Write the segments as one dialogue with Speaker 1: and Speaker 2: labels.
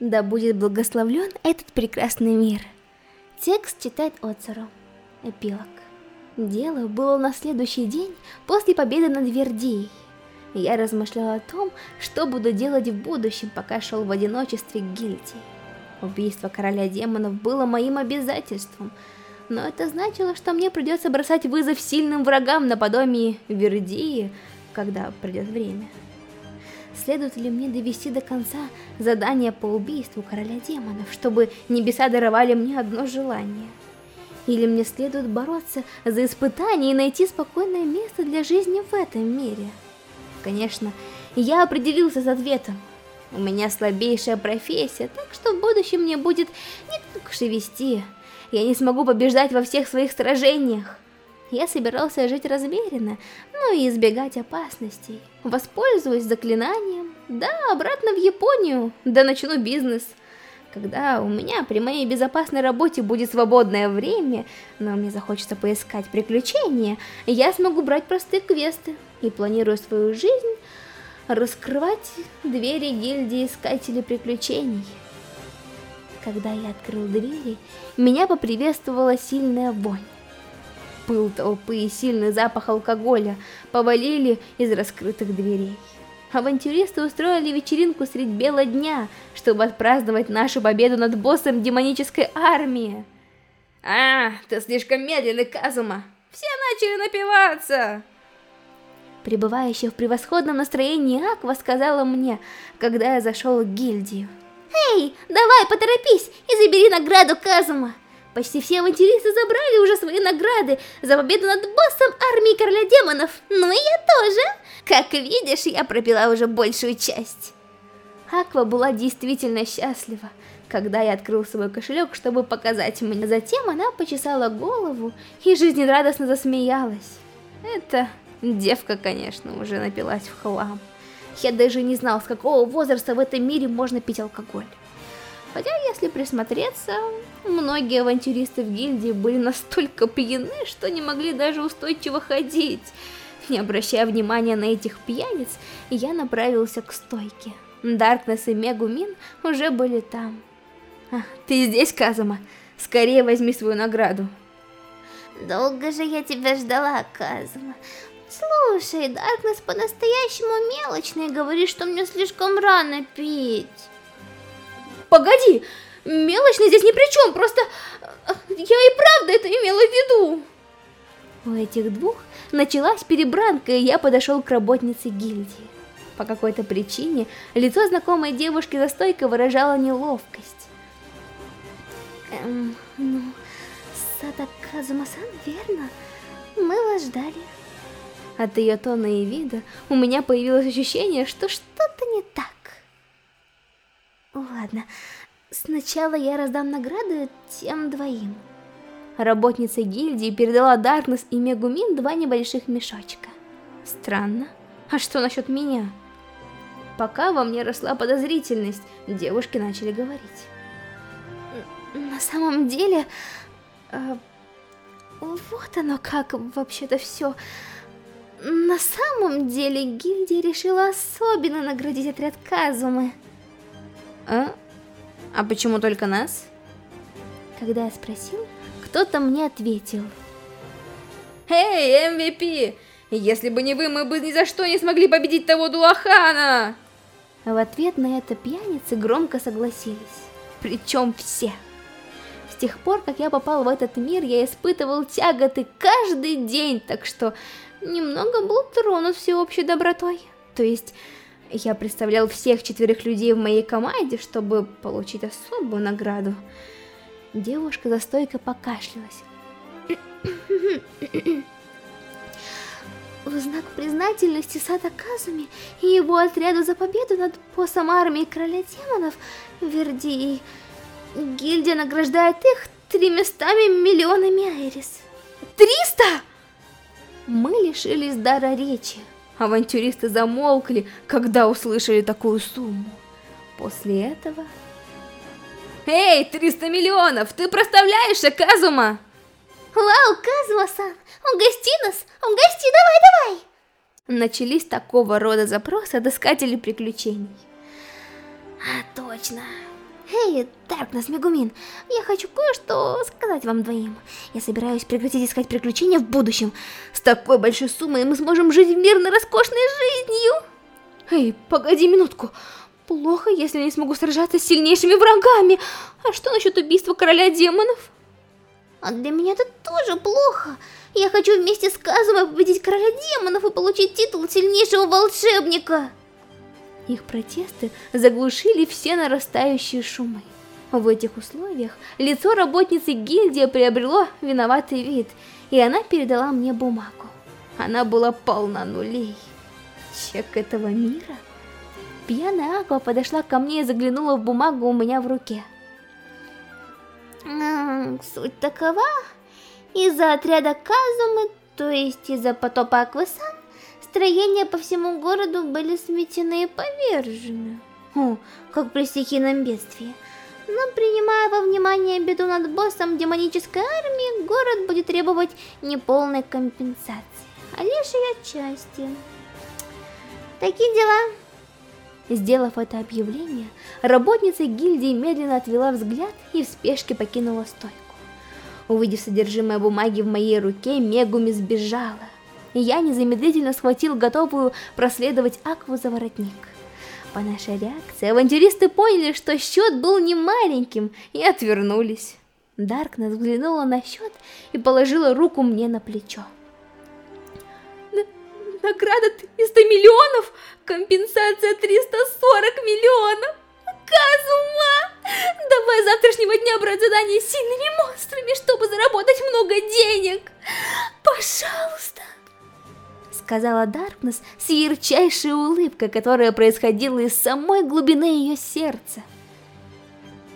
Speaker 1: Да будет благословлен этот прекрасный мир. Текст читает Оцеру. Эпилог. Дело было на следующий день после победы над Вердией. Я размышляла о том, что буду делать в будущем, пока шел в одиночестве к гильдии. Убийство короля демонов было моим обязательством, но это значило, что мне придется бросать вызов сильным врагам наподобие Вердии, когда придет время. Следует ли мне довести до конца задание по убийству короля демонов, чтобы небеса даровали мне одно желание? Или мне следует бороться за испытание и найти спокойное место для жизни в этом мире? Конечно, я определился с ответом. У меня слабейшая профессия, так что в будущем мне будет не и вести. Я не смогу побеждать во всех своих сражениях. Я собирался жить размеренно, ну и избегать опасностей. Воспользуюсь заклинанием, да, обратно в Японию, да начну бизнес. Когда у меня при моей безопасной работе будет свободное время, но мне захочется поискать приключения, я смогу брать простые квесты и планирую свою жизнь раскрывать двери гильдии Искателей Приключений. Когда я открыл двери, меня поприветствовала сильная вонь. Пыл толпы и сильный запах алкоголя повалили из раскрытых дверей. Авантюристы устроили вечеринку средь бела дня, чтобы отпраздновать нашу победу над боссом демонической армии.
Speaker 2: А, ты слишком медленный, Казума. Все начали напиваться.
Speaker 1: Пребывающая в превосходном настроении Аква сказала мне, когда я зашел в гильдию.
Speaker 3: Эй, давай, поторопись и забери награду Казума. Почти все авантюристы забрали уже свои награды за победу над боссом армии короля демонов. Ну и я тоже. Как видишь, я пропила уже большую часть.
Speaker 1: Аква была действительно счастлива, когда я открыл свой кошелек, чтобы показать мне. Затем она почесала голову и жизнерадостно засмеялась. Это девка, конечно, уже напилась в хлам. Я даже не знал, с какого возраста в этом мире можно пить алкоголь. Хотя, если присмотреться, многие авантюристы в гильдии были настолько пьяны, что не могли даже устойчиво ходить. Не обращая внимания на этих пьяниц, я направился к стойке. Даркнесс и Мегумин уже были там. А, ты здесь, Казума? Скорее возьми свою награду.
Speaker 3: Долго же я тебя ждала, Казума. Слушай, Даркнесс по-настоящему мелочный, говорит, что мне слишком рано пить.
Speaker 2: Погоди, мелочный здесь ни при чем, просто э, я и правда это имела в виду.
Speaker 1: У этих двух началась перебранка, и я подошел к работнице гильдии. По какой-то причине лицо знакомой девушки за стойкой выражало неловкость.
Speaker 3: Эм, ну, Садаказума-сан, верно? Мы вас ждали.
Speaker 1: От ее тона и вида у меня появилось ощущение, что что-то не так. Ладно, сначала я раздам награды тем двоим. Работница гильдии передала Даркнесс и Мегумин два небольших мешочка. Странно. А что насчет меня? Пока во мне росла подозрительность, девушки начали говорить.
Speaker 3: На самом деле... Э, вот оно как вообще-то все. На самом деле гильдия решила особенно наградить отряд Казумы.
Speaker 1: А? А почему только нас? Когда я спросил, кто-то мне ответил.
Speaker 2: Эй, MVP! Если бы не вы, мы бы ни за что не смогли победить того Дуахана!
Speaker 1: В ответ на это пьяницы громко согласились. Причем все. С тех пор, как я попал в этот мир, я испытывал тяготы каждый день, так что немного был тронут всеобщей добротой. То есть, я представлял всех четверых людей в моей команде, чтобы получить особую награду. Девушка за стойкой покашлялась.
Speaker 3: В знак признательности Сада Казуми и его отряду за победу над боссом армии Короля Демонов Вердии, гильдия награждает их тремястами миллионами айрис.
Speaker 1: Триста! Мы лишились дара речи. Авантюристы замолкли, когда услышали такую сумму. После этого...
Speaker 2: Эй, 300 миллионов! Ты проставляешься, Казума?
Speaker 3: Вау, Казума-сан! Угости нас! Угости, давай, давай!
Speaker 1: Начались такого рода запросы от искателей приключений.
Speaker 3: А, точно.
Speaker 1: Эй, Даркнесс, Мегумин, я хочу кое-что сказать вам двоим. Я собираюсь прекратить искать приключения в будущем. С такой большой суммой мы сможем жить мирной роскошной жизнью.
Speaker 2: Эй, погоди минутку. Плохо, если не смогу сражаться с сильнейшими врагами. А что насчет убийства короля демонов?
Speaker 3: А для меня это тоже плохо. Я хочу вместе с Казумой победить короля демонов и получить титул сильнейшего волшебника.
Speaker 1: Их протесты заглушили все нарастающие шумы. В этих условиях лицо работницы гильдии приобрело виноватый вид, и она передала мне бумагу. Она была полна нулей. Чек этого мира? Пьяная Аква подошла ко мне и заглянула в бумагу у меня в руке.
Speaker 3: Суть такова, из-за отряда Казумы, то есть из-за потопа Аквасан, строения по всему городу были сметены и повержены. О, как при стихийном бедствии. Но принимая во внимание беду над боссом демонической армии, город будет требовать не полной компенсации, а лишь ее части. Такие дела.
Speaker 1: Сделав это объявление, работница гильдии медленно отвела взгляд и в спешке покинула стойку. Увидев содержимое бумаги в моей руке, Мегуми сбежала. Я незамедлительно схватил готовую проследовать Акву за воротник. По нашей реакции авантюристы поняли, что счет был не маленьким, и отвернулись. Даркнесс взглянула на счет и положила руку мне на плечо.
Speaker 2: Награда 300 миллионов, компенсация 340 миллионов. Казума! Давай завтрашнего дня брать задание сильными монстрами,
Speaker 1: Сказала Даркнесс с ярчайшей улыбкой, которая происходила из самой глубины ее сердца.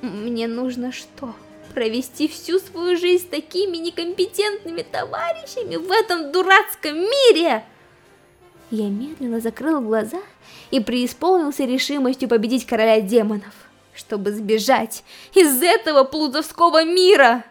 Speaker 2: Мне нужно что? Провести всю свою жизнь с такими некомпетентными товарищами в этом дурацком мире?
Speaker 1: Я медленно закрыл глаза и преисполнился решимостью победить короля демонов, чтобы сбежать из этого плутовского мира.